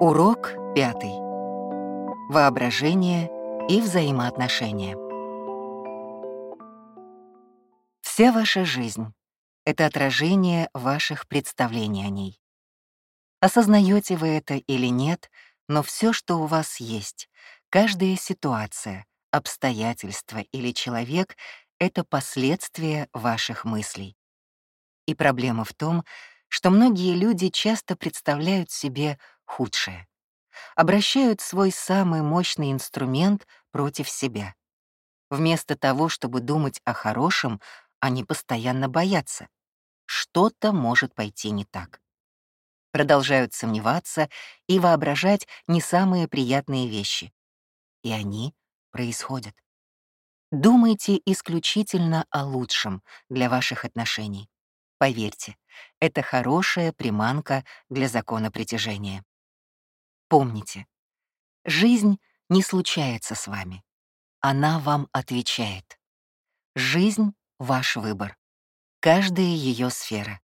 Урок пятый. Воображение и взаимоотношения. Вся ваша жизнь — это отражение ваших представлений о ней. Осознаете вы это или нет, но все, что у вас есть, каждая ситуация, обстоятельство или человек — это последствия ваших мыслей. И проблема в том, что многие люди часто представляют себе худшее. Обращают свой самый мощный инструмент против себя. Вместо того, чтобы думать о хорошем, они постоянно боятся. Что-то может пойти не так. Продолжают сомневаться и воображать не самые приятные вещи. И они происходят. Думайте исключительно о лучшем для ваших отношений. Поверьте, это хорошая приманка для закона притяжения. Помните, жизнь не случается с вами. Она вам отвечает. Жизнь — ваш выбор. Каждая ее сфера.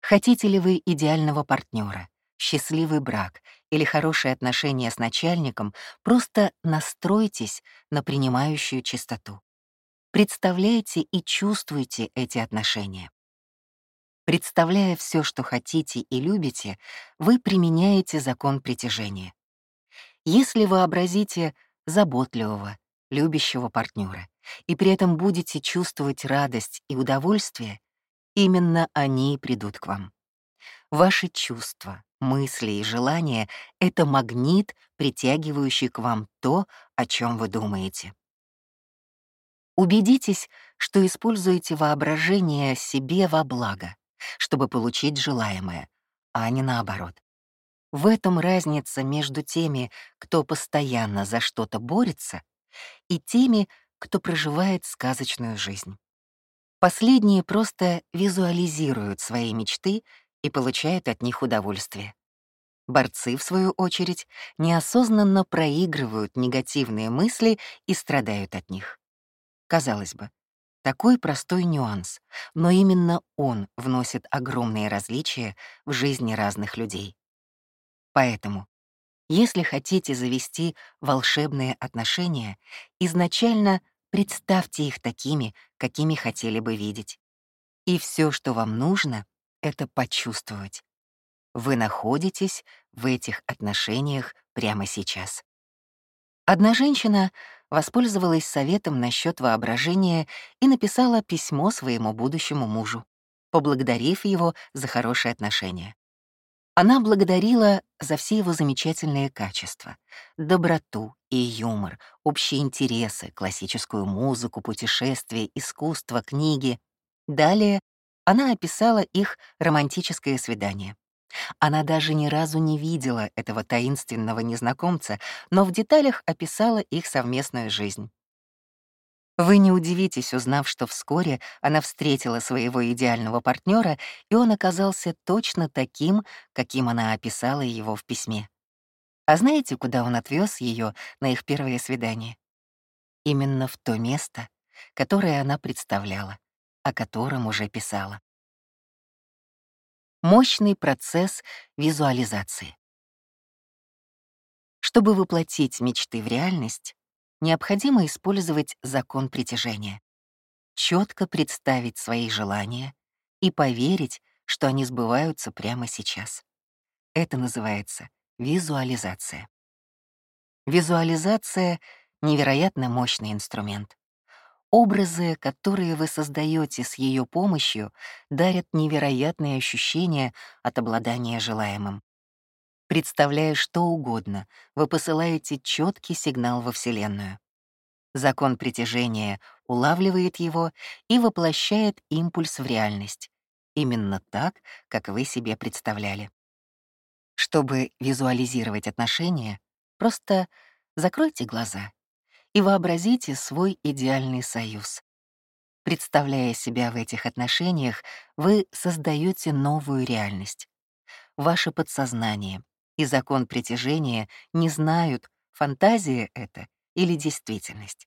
Хотите ли вы идеального партнера, счастливый брак или хорошие отношения с начальником, просто настройтесь на принимающую чистоту. Представляйте и чувствуйте эти отношения. Представляя все, что хотите и любите, вы применяете закон притяжения. Если вообразите заботливого, любящего партнера и при этом будете чувствовать радость и удовольствие, именно они придут к вам. Ваши чувства, мысли и желания — это магнит, притягивающий к вам то, о чем вы думаете. Убедитесь, что используете воображение себе во благо чтобы получить желаемое, а не наоборот. В этом разница между теми, кто постоянно за что-то борется, и теми, кто проживает сказочную жизнь. Последние просто визуализируют свои мечты и получают от них удовольствие. Борцы, в свою очередь, неосознанно проигрывают негативные мысли и страдают от них. Казалось бы, такой простой нюанс, но именно он вносит огромные различия в жизни разных людей. Поэтому, если хотите завести волшебные отношения, изначально представьте их такими, какими хотели бы видеть. И все, что вам нужно, это почувствовать. Вы находитесь в этих отношениях прямо сейчас. Одна женщина воспользовалась советом насчет воображения и написала письмо своему будущему мужу, поблагодарив его за хорошие отношения. Она благодарила за все его замечательные качества — доброту и юмор, общие интересы, классическую музыку, путешествия, искусство, книги. Далее она описала их романтическое свидание. Она даже ни разу не видела этого таинственного незнакомца, но в деталях описала их совместную жизнь. Вы не удивитесь, узнав, что вскоре она встретила своего идеального партнера, и он оказался точно таким, каким она описала его в письме. А знаете, куда он отвез ее на их первое свидание? Именно в то место, которое она представляла, о котором уже писала мощный процесс визуализации. Чтобы воплотить мечты в реальность, необходимо использовать закон притяжения, четко представить свои желания и поверить, что они сбываются прямо сейчас. Это называется визуализация. Визуализация — невероятно мощный инструмент. Образы, которые вы создаете с ее помощью, дарят невероятные ощущения от обладания желаемым. Представляя что угодно, вы посылаете четкий сигнал во Вселенную. Закон притяжения улавливает его и воплощает импульс в реальность, именно так, как вы себе представляли. Чтобы визуализировать отношения, просто закройте глаза и вообразите свой идеальный союз. Представляя себя в этих отношениях, вы создаете новую реальность. Ваше подсознание и закон притяжения не знают, фантазия это или действительность.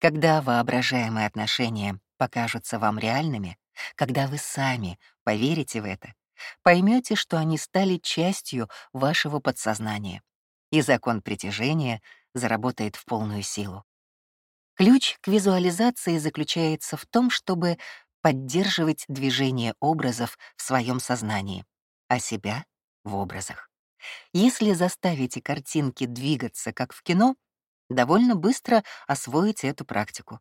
Когда воображаемые отношения покажутся вам реальными, когда вы сами поверите в это, поймете, что они стали частью вашего подсознания, и закон притяжения заработает в полную силу. Ключ к визуализации заключается в том, чтобы поддерживать движение образов в своем сознании, а себя — в образах. Если заставите картинки двигаться, как в кино, довольно быстро освоите эту практику.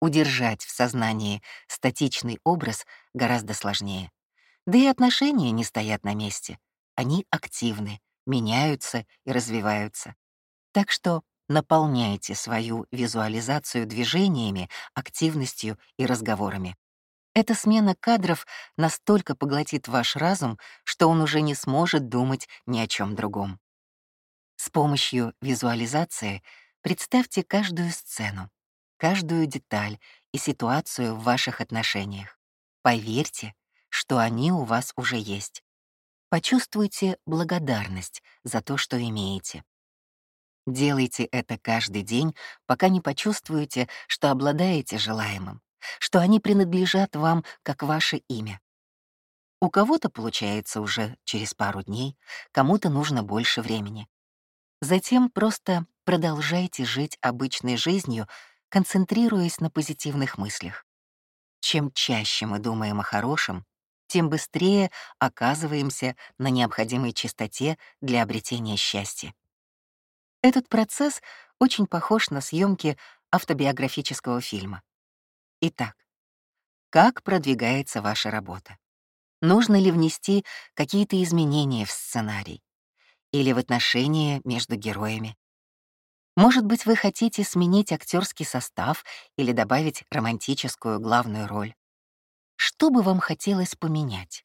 Удержать в сознании статичный образ гораздо сложнее. Да и отношения не стоят на месте. Они активны, меняются и развиваются. Так что наполняйте свою визуализацию движениями, активностью и разговорами. Эта смена кадров настолько поглотит ваш разум, что он уже не сможет думать ни о чем другом. С помощью визуализации представьте каждую сцену, каждую деталь и ситуацию в ваших отношениях. Поверьте, что они у вас уже есть. Почувствуйте благодарность за то, что имеете. Делайте это каждый день, пока не почувствуете, что обладаете желаемым, что они принадлежат вам как ваше имя. У кого-то получается уже через пару дней, кому-то нужно больше времени. Затем просто продолжайте жить обычной жизнью, концентрируясь на позитивных мыслях. Чем чаще мы думаем о хорошем, тем быстрее оказываемся на необходимой частоте для обретения счастья. Этот процесс очень похож на съемки автобиографического фильма. Итак, как продвигается ваша работа? Нужно ли внести какие-то изменения в сценарий? Или в отношения между героями? Может быть, вы хотите сменить актерский состав или добавить романтическую главную роль? Что бы вам хотелось поменять?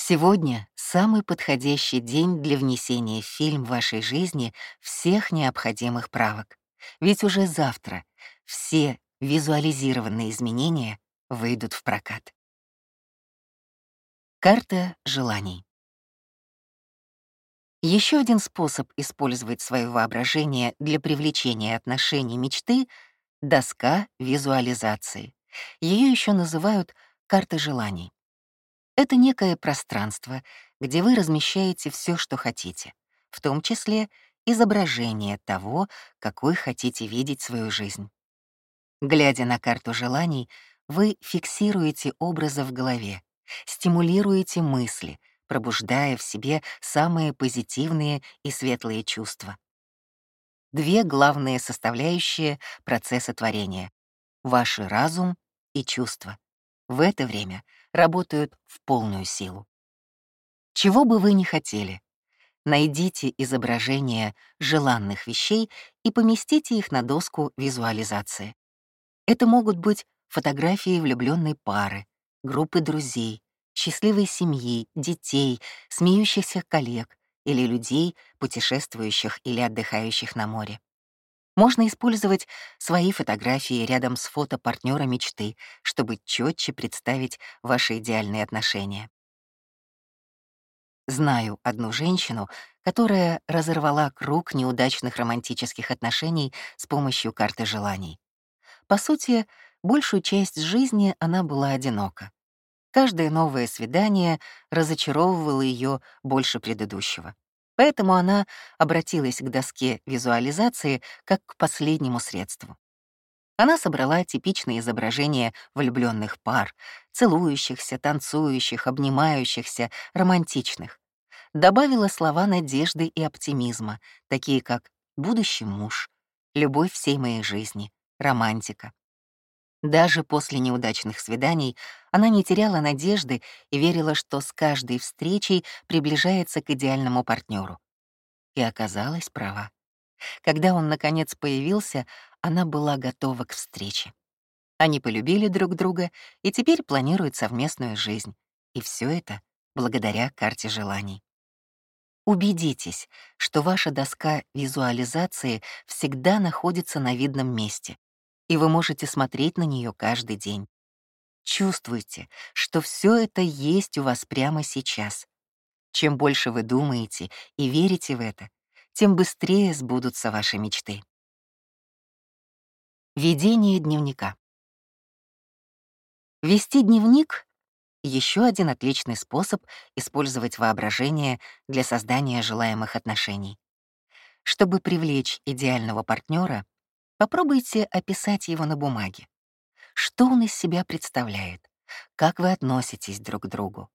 Сегодня самый подходящий день для внесения в фильм вашей жизни всех необходимых правок. Ведь уже завтра все визуализированные изменения выйдут в прокат. Карта желаний. Еще один способ использовать свое воображение для привлечения отношений мечты — доска визуализации. Ее еще называют картой желаний. Это некое пространство, где вы размещаете все, что хотите, в том числе изображение того, какой хотите видеть свою жизнь. Глядя на карту желаний, вы фиксируете образы в голове, стимулируете мысли, пробуждая в себе самые позитивные и светлые чувства. Две главные составляющие процесса творения — ваш разум и чувства. В это время — работают в полную силу. Чего бы вы ни хотели, найдите изображения желанных вещей и поместите их на доску визуализации. Это могут быть фотографии влюбленной пары, группы друзей, счастливой семьи, детей, смеющихся коллег или людей, путешествующих или отдыхающих на море. Можно использовать свои фотографии рядом с фото партнера мечты, чтобы четче представить ваши идеальные отношения. Знаю одну женщину, которая разорвала круг неудачных романтических отношений с помощью карты желаний. По сути, большую часть жизни она была одинока. Каждое новое свидание разочаровывало ее больше предыдущего. Поэтому она обратилась к доске визуализации как к последнему средству. Она собрала типичные изображения влюбленных пар, целующихся, танцующих, обнимающихся, романтичных. Добавила слова надежды и оптимизма, такие как «будущий муж», «любовь всей моей жизни», «романтика». Даже после неудачных свиданий она не теряла надежды и верила, что с каждой встречей приближается к идеальному партнеру. И оказалась права. Когда он, наконец, появился, она была готова к встрече. Они полюбили друг друга и теперь планируют совместную жизнь. И все это благодаря карте желаний. Убедитесь, что ваша доска визуализации всегда находится на видном месте, и вы можете смотреть на нее каждый день. Чувствуйте, что все это есть у вас прямо сейчас. Чем больше вы думаете и верите в это, тем быстрее сбудутся ваши мечты. Ведение дневника. Вести дневник — еще один отличный способ использовать воображение для создания желаемых отношений. Чтобы привлечь идеального партнера, попробуйте описать его на бумаге. Что он из себя представляет? Как вы относитесь друг к другу?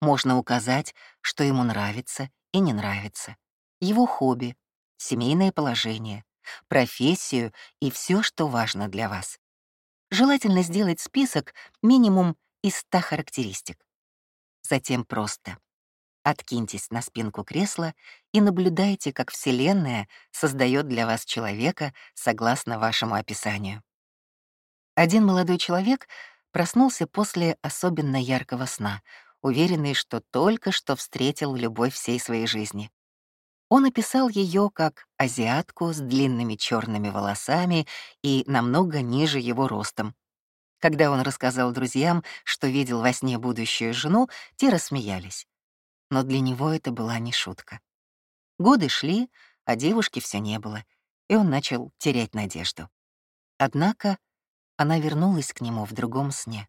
Можно указать, что ему нравится и не нравится, его хобби, семейное положение, профессию и все, что важно для вас. Желательно сделать список минимум из 100 характеристик. Затем просто откиньтесь на спинку кресла и наблюдайте, как Вселенная создает для вас человека согласно вашему описанию. Один молодой человек проснулся после особенно яркого сна, уверенный, что только что встретил любовь всей своей жизни. Он описал ее как азиатку с длинными черными волосами и намного ниже его ростом. Когда он рассказал друзьям, что видел во сне будущую жену, те рассмеялись. Но для него это была не шутка. Годы шли, а девушки все не было, и он начал терять надежду. Однако она вернулась к нему в другом сне.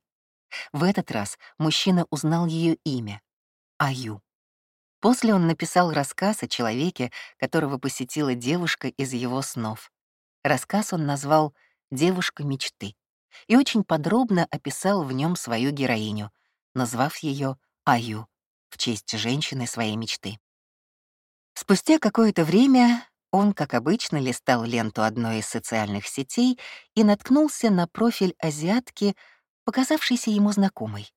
В этот раз мужчина узнал ее имя — Аю. После он написал рассказ о человеке, которого посетила девушка из его снов. Рассказ он назвал «Девушка мечты» и очень подробно описал в нем свою героиню, назвав ее Аю в честь женщины своей мечты. Спустя какое-то время он, как обычно, листал ленту одной из социальных сетей и наткнулся на профиль азиатки, показавшийся ему знакомой.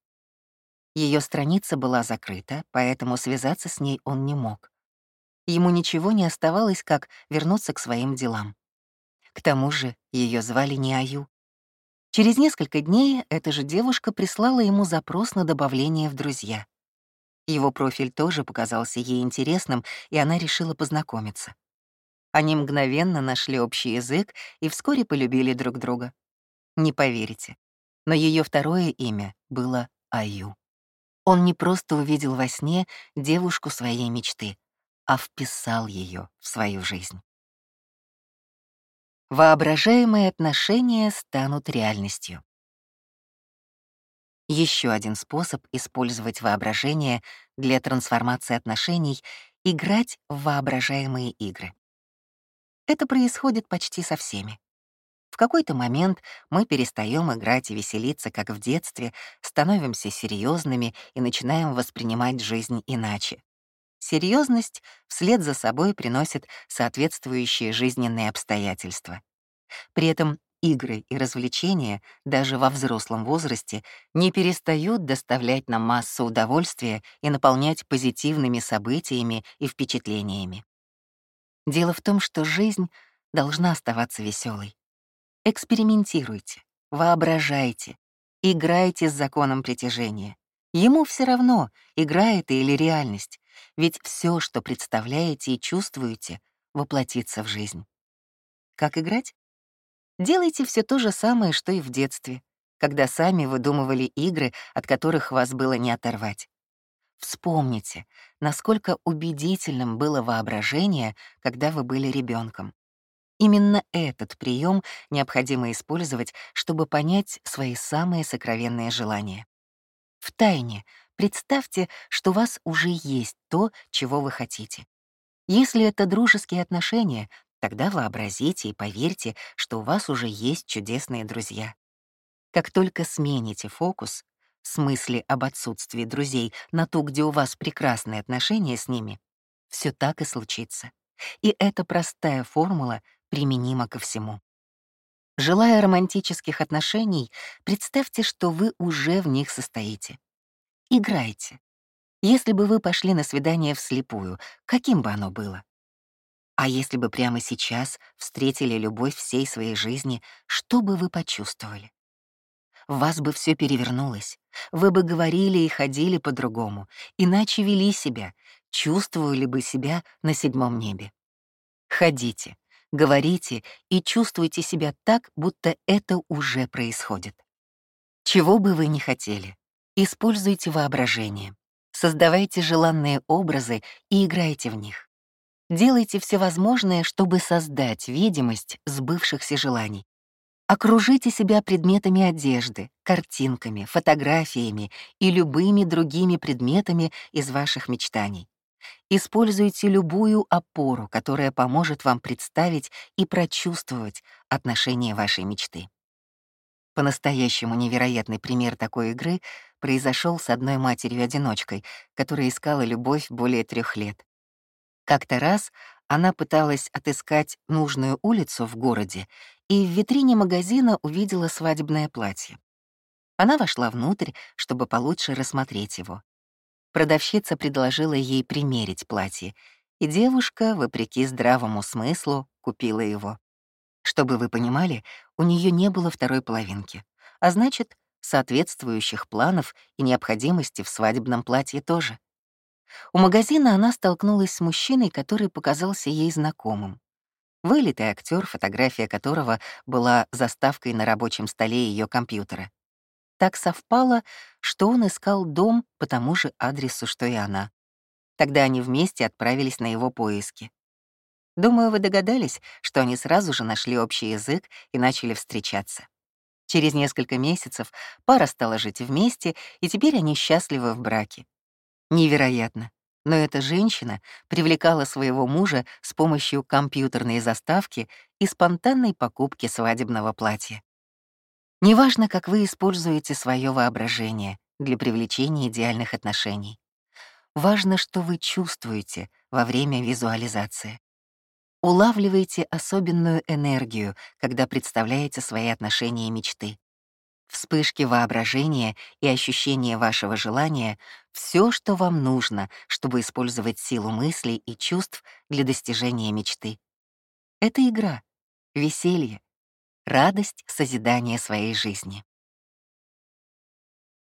Ее страница была закрыта, поэтому связаться с ней он не мог. Ему ничего не оставалось, как вернуться к своим делам. К тому же ее звали не Аю. Через несколько дней эта же девушка прислала ему запрос на добавление в друзья. Его профиль тоже показался ей интересным, и она решила познакомиться. Они мгновенно нашли общий язык и вскоре полюбили друг друга. Не поверите, но ее второе имя было Аю. Он не просто увидел во сне девушку своей мечты, а вписал ее в свою жизнь. Воображаемые отношения станут реальностью. Еще один способ использовать воображение для трансформации отношений — играть в воображаемые игры. Это происходит почти со всеми. В какой-то момент мы перестаем играть и веселиться, как в детстве, становимся серьезными и начинаем воспринимать жизнь иначе. Серьезность вслед за собой приносит соответствующие жизненные обстоятельства. При этом игры и развлечения даже во взрослом возрасте не перестают доставлять нам массу удовольствия и наполнять позитивными событиями и впечатлениями. Дело в том, что жизнь должна оставаться веселой. Экспериментируйте, воображайте, играйте с законом притяжения. Ему все равно, игра или реальность, ведь все, что представляете и чувствуете, воплотится в жизнь. Как играть? Делайте все то же самое, что и в детстве, когда сами выдумывали игры, от которых вас было не оторвать. Вспомните, насколько убедительным было воображение, когда вы были ребенком. Именно этот прием необходимо использовать, чтобы понять свои самые сокровенные желания. В тайне представьте, что у вас уже есть то, чего вы хотите. Если это дружеские отношения, тогда вообразите и поверьте, что у вас уже есть чудесные друзья. Как только смените фокус с мысли об отсутствии друзей на ту, где у вас прекрасные отношения с ними, все так и случится. И эта простая формула применима ко всему. Желая романтических отношений, представьте, что вы уже в них состоите. Играйте. Если бы вы пошли на свидание вслепую, каким бы оно было? А если бы прямо сейчас встретили любовь всей своей жизни, что бы вы почувствовали? Вас бы все перевернулось. Вы бы говорили и ходили по-другому, иначе вели себя, чувствовали бы себя на седьмом небе. Ходите, говорите и чувствуйте себя так, будто это уже происходит. Чего бы вы ни хотели, используйте воображение, создавайте желанные образы и играйте в них. Делайте все возможное, чтобы создать видимость сбывшихся желаний. Окружите себя предметами одежды, картинками, фотографиями и любыми другими предметами из ваших мечтаний. Используйте любую опору, которая поможет вам представить и прочувствовать отношение вашей мечты. По-настоящему невероятный пример такой игры произошел с одной матерью-одиночкой, которая искала любовь более трех лет. Как-то раз она пыталась отыскать нужную улицу в городе и в витрине магазина увидела свадебное платье. Она вошла внутрь, чтобы получше рассмотреть его. Продавщица предложила ей примерить платье, и девушка, вопреки здравому смыслу, купила его. Чтобы вы понимали, у нее не было второй половинки, а значит, соответствующих планов и необходимости в свадебном платье тоже. У магазина она столкнулась с мужчиной, который показался ей знакомым. Вылитый актер, фотография которого была заставкой на рабочем столе ее компьютера. Так совпало, что он искал дом по тому же адресу, что и она. Тогда они вместе отправились на его поиски. Думаю, вы догадались, что они сразу же нашли общий язык и начали встречаться. Через несколько месяцев пара стала жить вместе, и теперь они счастливы в браке. Невероятно. Но эта женщина привлекала своего мужа с помощью компьютерной заставки и спонтанной покупки свадебного платья. Неважно, как вы используете свое воображение для привлечения идеальных отношений. Важно, что вы чувствуете во время визуализации. Улавливайте особенную энергию, когда представляете свои отношения и мечты вспышки воображения и ощущения вашего желания — все, что вам нужно, чтобы использовать силу мыслей и чувств для достижения мечты. Это игра, веселье, радость созидания своей жизни.